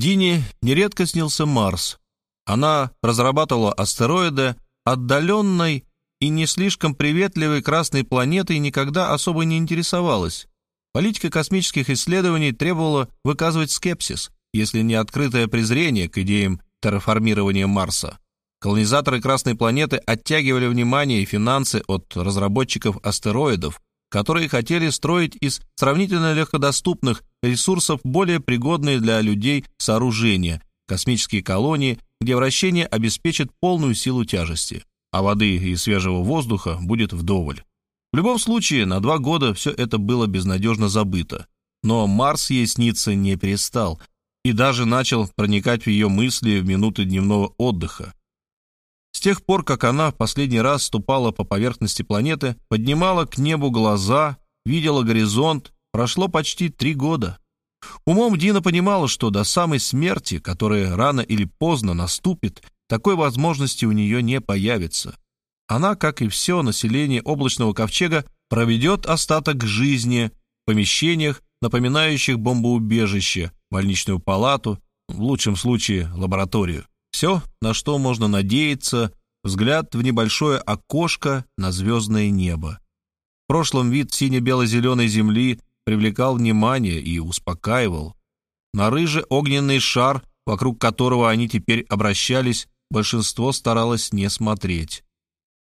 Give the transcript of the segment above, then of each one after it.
Дине нередко снился Марс. Она разрабатывала астероиды отдаленной и не слишком приветливой красной планетой никогда особо не интересовалась. Политика космических исследований требовала выказывать скепсис, если не открытое презрение к идеям терраформирования Марса. Колонизаторы Красной планеты оттягивали внимание и финансы от разработчиков астероидов, которые хотели строить из сравнительно легкодоступных ресурсов более пригодные для людей сооружения, космические колонии, где вращение обеспечит полную силу тяжести, а воды и свежего воздуха будет вдоволь. В любом случае, на два года все это было безнадежно забыто. Но Марс ей сниться не перестал и даже начал проникать в ее мысли в минуты дневного отдыха. С тех пор, как она в последний раз ступала по поверхности планеты, поднимала к небу глаза, видела горизонт, прошло почти три года. Умом Дина понимала, что до самой смерти, которая рано или поздно наступит, такой возможности у нее не появится. Она, как и все население облачного ковчега, проведет остаток жизни в помещениях, напоминающих бомбоубежище, больничную палату, в лучшем случае лабораторию. Все, на что можно надеяться, взгляд в небольшое окошко на звездное небо. В прошлом вид сине-бело-зеленой земли привлекал внимание и успокаивал. На рыжий огненный шар, вокруг которого они теперь обращались, большинство старалось не смотреть.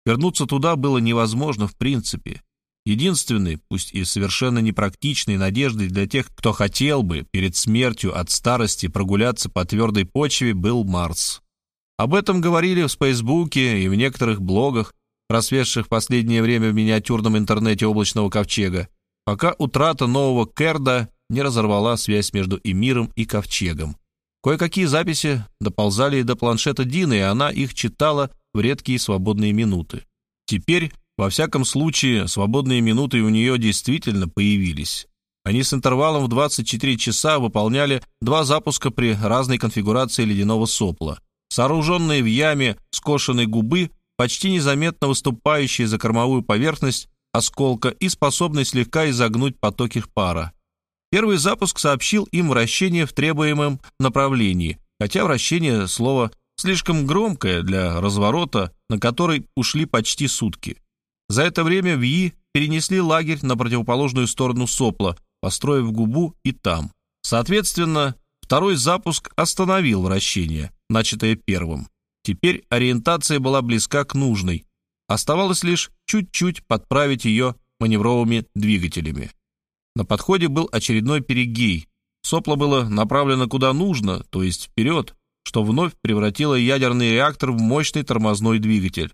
Вернуться туда было невозможно в принципе. Единственной, пусть и совершенно непрактичной надеждой для тех, кто хотел бы перед смертью от старости прогуляться по твердой почве, был Марс. Об этом говорили в Спейсбуке и в некоторых блогах, просведших в последнее время в миниатюрном интернете облачного ковчега, пока утрата нового Керда не разорвала связь между Эмиром и ковчегом. Кое-какие записи доползали до планшета Дины, и она их читала в редкие свободные минуты. Теперь, во всяком случае, свободные минуты у нее действительно появились. Они с интервалом в 24 часа выполняли два запуска при разной конфигурации ледяного сопла. Сооруженные в яме скошенной губы, почти незаметно выступающие за кормовую поверхность осколка и способные слегка изогнуть потоки пара. Первый запуск сообщил им вращение в требуемом направлении, хотя вращение слова слишком громкое для разворота, на который ушли почти сутки. За это время ВИИ перенесли лагерь на противоположную сторону сопла, построив губу и там. Соответственно, второй запуск остановил вращение, начатое первым. Теперь ориентация была близка к нужной. Оставалось лишь чуть-чуть подправить ее маневровыми двигателями. На подходе был очередной перегей. Сопло было направлено куда нужно, то есть вперед, что вновь превратило ядерный реактор в мощный тормозной двигатель.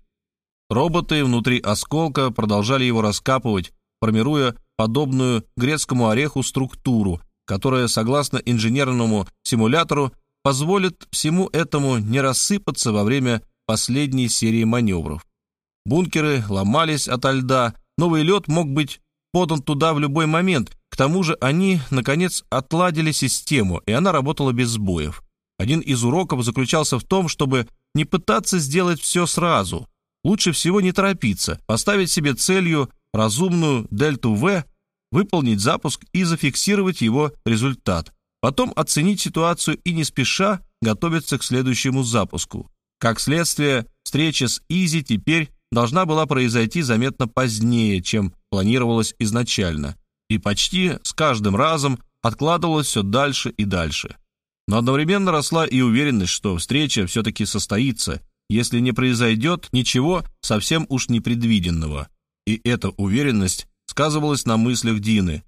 Роботы внутри осколка продолжали его раскапывать, формируя подобную грецкому ореху структуру, которая, согласно инженерному симулятору, позволит всему этому не рассыпаться во время последней серии маневров. Бункеры ломались ото льда, новый лед мог быть подан туда в любой момент, к тому же они, наконец, отладили систему, и она работала без сбоев. Один из уроков заключался в том, чтобы не пытаться сделать все сразу. Лучше всего не торопиться, поставить себе целью разумную дельту В, выполнить запуск и зафиксировать его результат. Потом оценить ситуацию и не спеша готовиться к следующему запуску. Как следствие, встреча с Изи теперь должна была произойти заметно позднее, чем планировалось изначально, и почти с каждым разом откладывалось все дальше и дальше. Но одновременно росла и уверенность, что встреча все-таки состоится, если не произойдет ничего совсем уж непредвиденного. И эта уверенность сказывалась на мыслях Дины.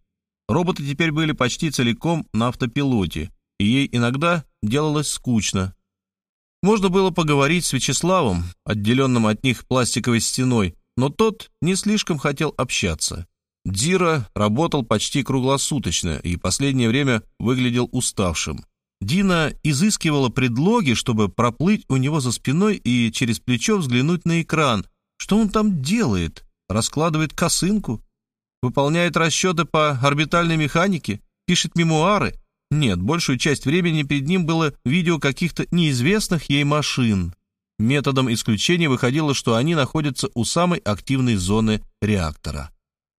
Роботы теперь были почти целиком на автопилоте, и ей иногда делалось скучно. Можно было поговорить с Вячеславом, отделенным от них пластиковой стеной, но тот не слишком хотел общаться. Дира работал почти круглосуточно и последнее время выглядел уставшим. Дина изыскивала предлоги, чтобы проплыть у него за спиной и через плечо взглянуть на экран. Что он там делает? Раскладывает косынку? Выполняет расчеты по орбитальной механике? Пишет мемуары? Нет, большую часть времени перед ним было видео каких-то неизвестных ей машин. Методом исключения выходило, что они находятся у самой активной зоны реактора.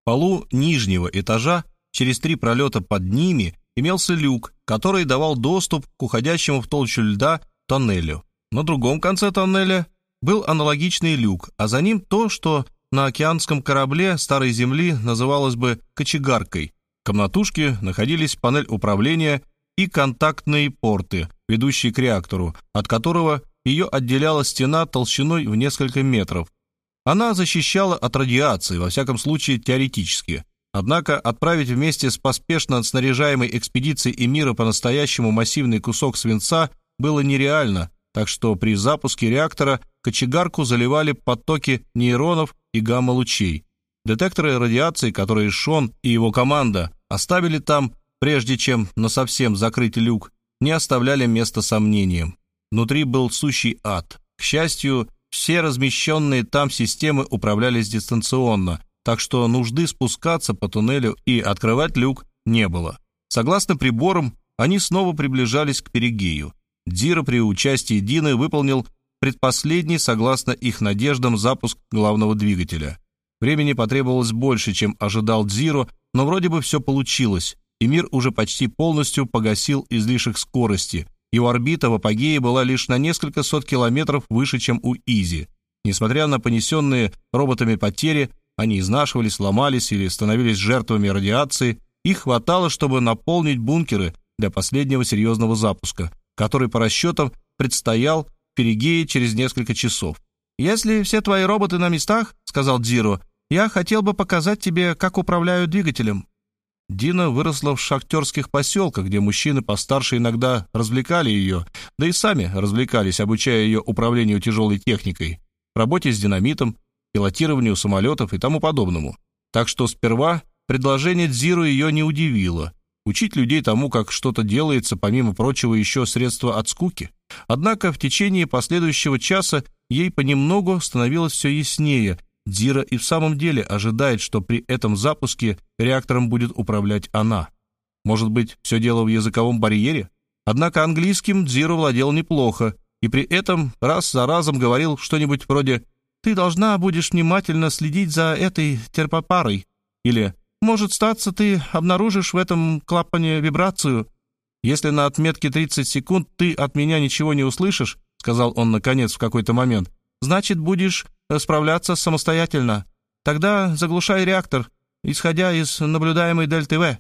В полу нижнего этажа, через три пролета под ними, имелся люк, который давал доступ к уходящему в толщу льда тоннелю. На другом конце тоннеля был аналогичный люк, а за ним то, что на океанском корабле старой земли называлось бы кочегаркой. Комнатушке находились панель управления и контактные порты, ведущие к реактору, от которого ее отделяла стена толщиной в несколько метров. Она защищала от радиации, во всяком случае теоретически. Однако отправить вместе с поспешно снаряжаемой экспедицией Эмира по-настоящему массивный кусок свинца было нереально, так что при запуске реактора кочегарку заливали потоки нейронов и гамма-лучей. Детекторы радиации, которые Шон и его команда оставили там, прежде чем насовсем закрыть люк, не оставляли места сомнениям. Внутри был сущий ад. К счастью, все размещенные там системы управлялись дистанционно, так что нужды спускаться по туннелю и открывать люк не было. Согласно приборам, они снова приближались к перигею. Дзира при участии Дины выполнил предпоследний, согласно их надеждам, запуск главного двигателя. Времени потребовалось больше, чем ожидал Дзиро, но вроде бы все получилось, и мир уже почти полностью погасил излишек скорости. Его орбита в апогее была лишь на несколько сот километров выше, чем у Изи. Несмотря на понесенные роботами потери, они изнашивались, ломались или становились жертвами радиации, их хватало, чтобы наполнить бункеры для последнего серьезного запуска, который по расчетам предстоял в Перигее через несколько часов. «Если все твои роботы на местах, — сказал Дзиро, — я хотел бы показать тебе, как управляют двигателем». Дина выросла в шахтерских поселках, где мужчины постарше иногда развлекали ее, да и сами развлекались, обучая ее управлению тяжелой техникой, работе с динамитом, пилотированию самолетов и тому подобному. Так что сперва предложение Дзиру ее не удивило. Учить людей тому, как что-то делается, помимо прочего, еще средство от скуки. Однако в течение последующего часа ей понемногу становилось все яснее. Дзира и в самом деле ожидает, что при этом запуске реактором будет управлять она. Может быть, все дело в языковом барьере? Однако английским Дзира владел неплохо, и при этом раз за разом говорил что-нибудь вроде «Ты должна будешь внимательно следить за этой терпопарой» или может статься, ты обнаружишь в этом клапане вибрацию. Если на отметке 30 секунд ты от меня ничего не услышишь, сказал он наконец в какой-то момент, значит, будешь э, справляться самостоятельно. Тогда заглушай реактор, исходя из наблюдаемой дельты В.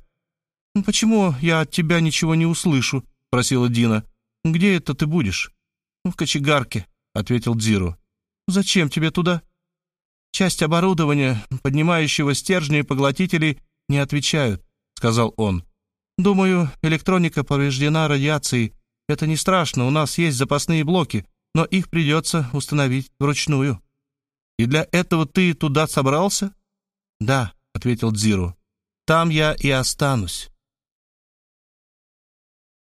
«Ну, «Почему я от тебя ничего не услышу?» — спросила Дина. «Где это ты будешь?» «В кочегарке», — ответил Дзиру. «Зачем тебе туда?» Часть оборудования, поднимающего стержни и поглотителей, не отвечают», — сказал он. «Думаю, электроника повреждена радиацией. Это не страшно, у нас есть запасные блоки, но их придется установить вручную». «И для этого ты туда собрался?» «Да», — ответил Дзиру. «Там я и останусь».